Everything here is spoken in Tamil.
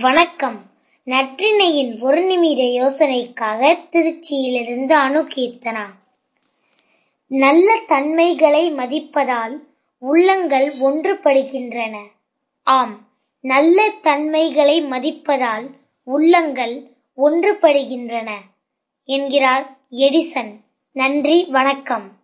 வணக்கம். நற்றினையின் ஒரு நிமிட யோசனைக்காக திருச்சியிலிருந்து அணுகீர்த்தனா நல்ல தன்மைகளை மதிப்பதால் உள்ளங்கள் ஒன்றுபடுகின்றன. ஆம் நல்ல தன்மைகளை மதிப்பதால் உள்ளங்கள் ஒன்றுபடுகின்றன என்கிறார் எடிசன். நன்றி வணக்கம்.